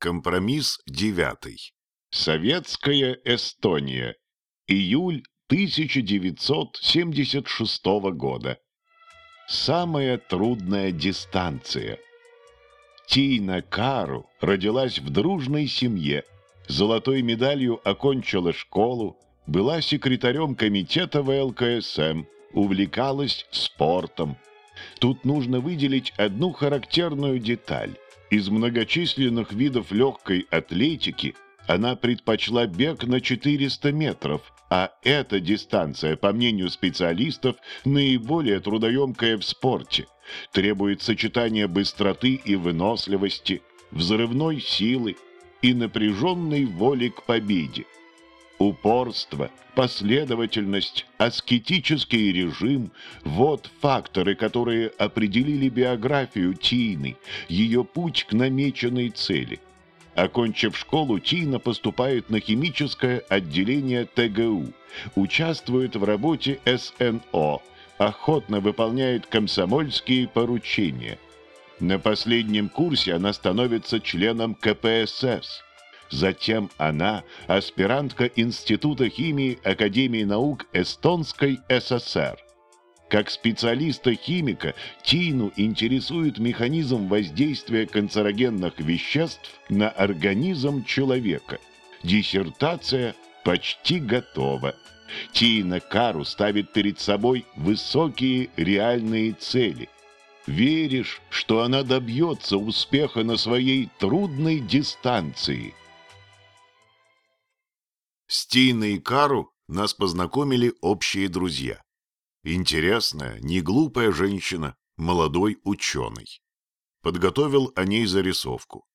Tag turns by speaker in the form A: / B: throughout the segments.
A: Компромисс девятый. Советская Эстония. Июль 1976 года. Самая трудная дистанция. Тина Кару родилась в дружной семье, золотой медалью окончила школу, была секретарем комитета ВЛКСМ, увлекалась спортом. Тут нужно выделить одну характерную деталь. Из многочисленных видов легкой атлетики она предпочла бег на 400 метров, а эта дистанция, по мнению специалистов, наиболее трудоемкая в спорте. Требует сочетания быстроты и выносливости, взрывной силы и напряженной воли к победе. Упорство, последовательность, аскетический режим – вот факторы, которые определили биографию Тины, ее путь к намеченной цели. Окончив школу, Тина поступает на химическое отделение ТГУ, участвует в работе СНО, охотно выполняет комсомольские поручения. На последнем курсе она становится членом КПСС – Затем она – аспирантка Института химии Академии наук Эстонской ССР. Как специалиста-химика Тину интересует механизм воздействия канцерогенных веществ на организм человека. Диссертация почти готова. Тина Кару ставит перед собой высокие реальные цели. Веришь, что она добьется успеха на своей трудной дистанции – с Тиной и Кару нас познакомили общие друзья. Интересная, неглупая женщина, молодой ученый. Подготовил о ней зарисовку.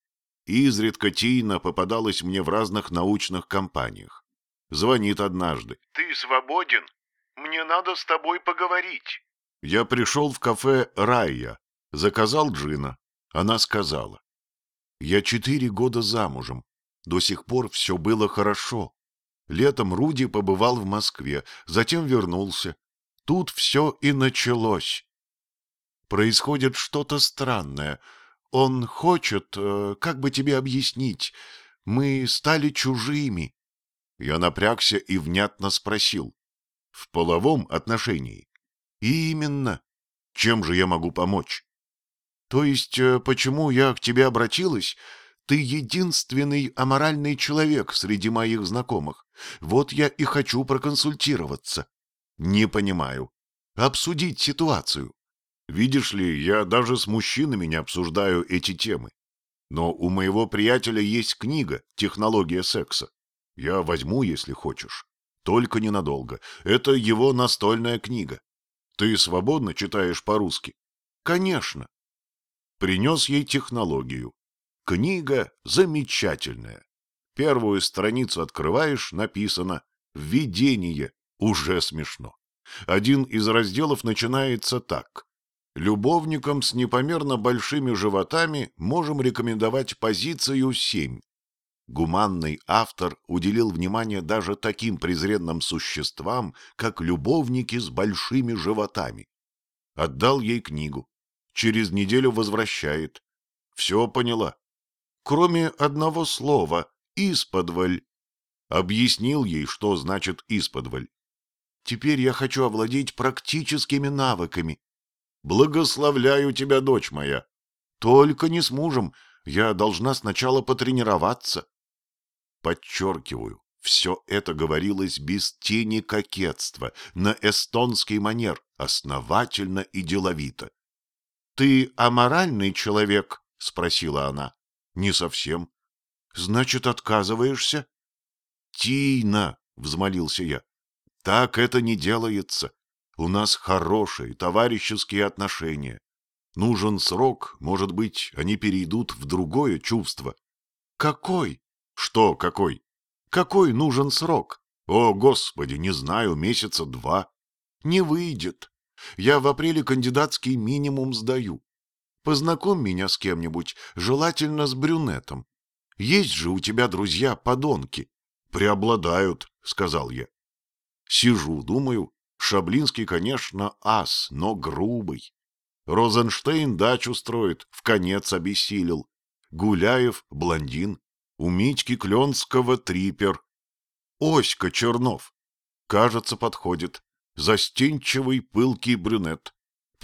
A: Изредка Тина попадалась мне в разных научных компаниях. Звонит однажды.
B: «Ты свободен? Мне надо с тобой поговорить».
A: Я пришел в кафе «Райя», заказал джина. Она сказала. «Я четыре года замужем. До сих пор все было хорошо. Летом Руди побывал в Москве, затем вернулся. Тут все и началось. Происходит что-то странное. Он хочет, э, как бы тебе объяснить, мы стали чужими. Я напрягся и внятно спросил. В половом отношении? Именно. Чем же я могу помочь? То есть, э, почему я к тебе обратилась? Ты единственный аморальный человек среди моих знакомых. Вот я и хочу проконсультироваться. Не понимаю. Обсудить ситуацию. Видишь ли, я даже с мужчинами не обсуждаю эти темы. Но у моего приятеля есть книга «Технология секса». Я возьму, если хочешь. Только ненадолго. Это его настольная книга. Ты свободно читаешь по-русски? Конечно. Принес ей технологию. Книга замечательная. Первую страницу открываешь, написано «Введение». Уже смешно. Один из разделов начинается так. Любовникам с непомерно большими животами можем рекомендовать позицию 7. Гуманный автор уделил внимание даже таким презренным существам, как любовники с большими животами. Отдал ей книгу. Через неделю возвращает. Все поняла кроме одного слова «исподволь». Объяснил ей, что значит «исподволь». Теперь я хочу овладеть практическими навыками. Благословляю тебя, дочь моя. Только не с мужем. Я должна сначала потренироваться. Подчеркиваю, все это говорилось без тени кокетства, на эстонский манер, основательно и деловито. — Ты аморальный человек? — спросила она. Не совсем. Значит, отказываешься? Тина, взмолился я. Так это не делается. У нас хорошие товарищеские отношения. Нужен срок, может быть, они перейдут в другое чувство. Какой? Что какой? Какой нужен срок? О, Господи, не знаю, месяца два. Не выйдет. Я в апреле кандидатский минимум сдаю. Познакомь меня с кем-нибудь, желательно с брюнетом. Есть же у тебя друзья-подонки. Преобладают, — сказал я. Сижу, думаю, Шаблинский, конечно, ас, но грубый. Розенштейн дачу строит, в конец обессилел. Гуляев – блондин, у Митьки Кленского – трипер. Оська Чернов, кажется, подходит. Застенчивый, пылкий брюнет.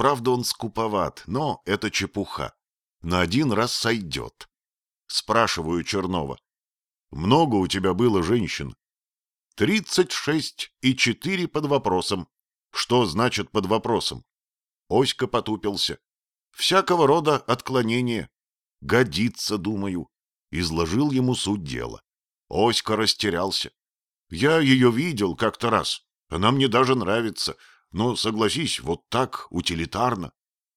A: Правда, он скуповат, но это чепуха. На один раз сойдет. Спрашиваю Чернова. Много у тебя было женщин? Тридцать шесть и четыре под вопросом. Что значит под вопросом? Оська потупился. Всякого рода отклонения. Годится, думаю. Изложил ему суть дела. Оська растерялся. Я ее видел как-то раз. Она мне даже нравится. Но, согласись, вот так, утилитарно.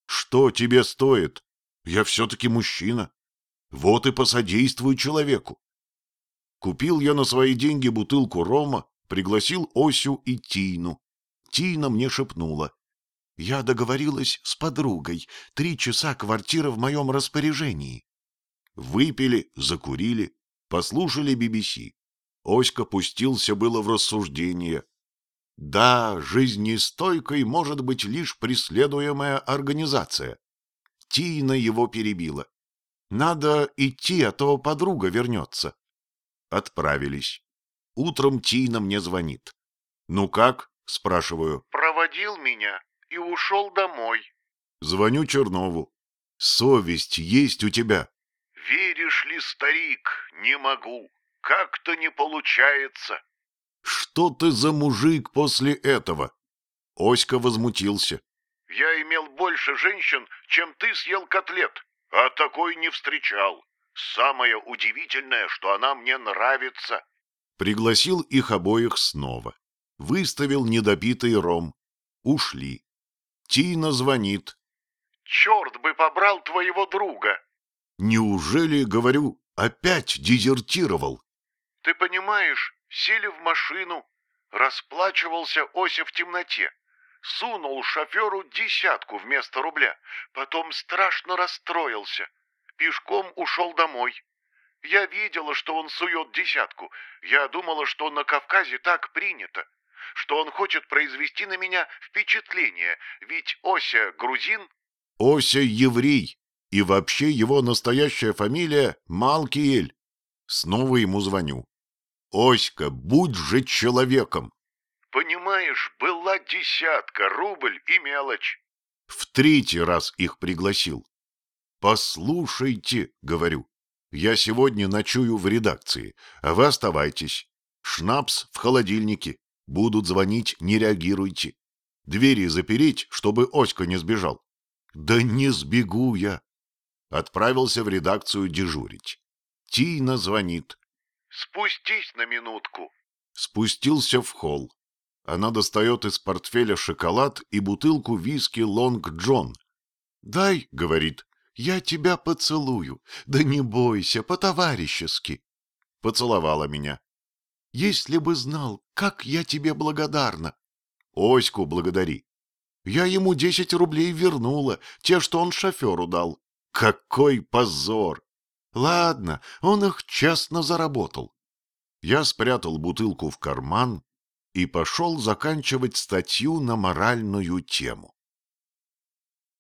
A: Что тебе стоит? Я все-таки мужчина. Вот и посодействую человеку. Купил я на свои деньги бутылку рома, пригласил Осю и Тину. Тина мне шепнула. Я договорилась с подругой. Три часа квартира в моем распоряжении. Выпили, закурили, послушали BBC. Оська пустился было в рассуждение. Да, жизнестойкой может быть лишь преследуемая организация. Тина его перебила. Надо идти, а то подруга вернется. Отправились. Утром Тина мне звонит. «Ну как?» — спрашиваю.
B: Проводил меня и ушел домой.
A: Звоню Чернову. «Совесть есть у тебя?»
B: Веришь ли, старик, не могу. Как-то не получается.
A: «Что ты за мужик после этого?» Оська возмутился.
B: Я имел больше женщин, чем ты съел котлет, а такой не встречал. Самое удивительное, что она мне нравится.
A: Пригласил их обоих снова. Выставил недопитый ром. Ушли. Тина звонит.
B: Черт бы побрал твоего друга.
A: Неужели, говорю, опять дезертировал?
B: Ты понимаешь, сели в машину, расплачивался Ося в темноте. Сунул шоферу десятку вместо рубля, потом страшно расстроился. Пешком ушел домой. Я видела, что он сует десятку. Я думала, что на Кавказе так принято. Что он хочет произвести на меня впечатление. Ведь Ося грузин.
A: Ося еврей. И вообще его настоящая фамилия Малкиэль. Снова ему звоню. Оська, будь же человеком.
B: Понимаешь, была десятка, рубль и мелочь.
A: В третий раз их пригласил. «Послушайте», — говорю, — «я сегодня ночую в редакции, а вы оставайтесь. Шнапс в холодильнике. Будут звонить, не реагируйте. Двери запереть, чтобы Оська не сбежал». «Да не сбегу я». Отправился в редакцию дежурить. Тина звонит.
B: Спустись на минутку.
A: Спустился в холл. Она достает из портфеля шоколад и бутылку виски Лонг Джон. «Дай», — говорит, я тебя поцелую. Да не бойся, по-товарищески. Поцеловала меня. Если бы знал, как я тебе благодарна. Оську благодари. Я ему десять рублей вернула, те, что он шоферу дал. Какой позор! Ладно, он их честно заработал. Я спрятал бутылку в карман и пошел заканчивать статью на моральную тему.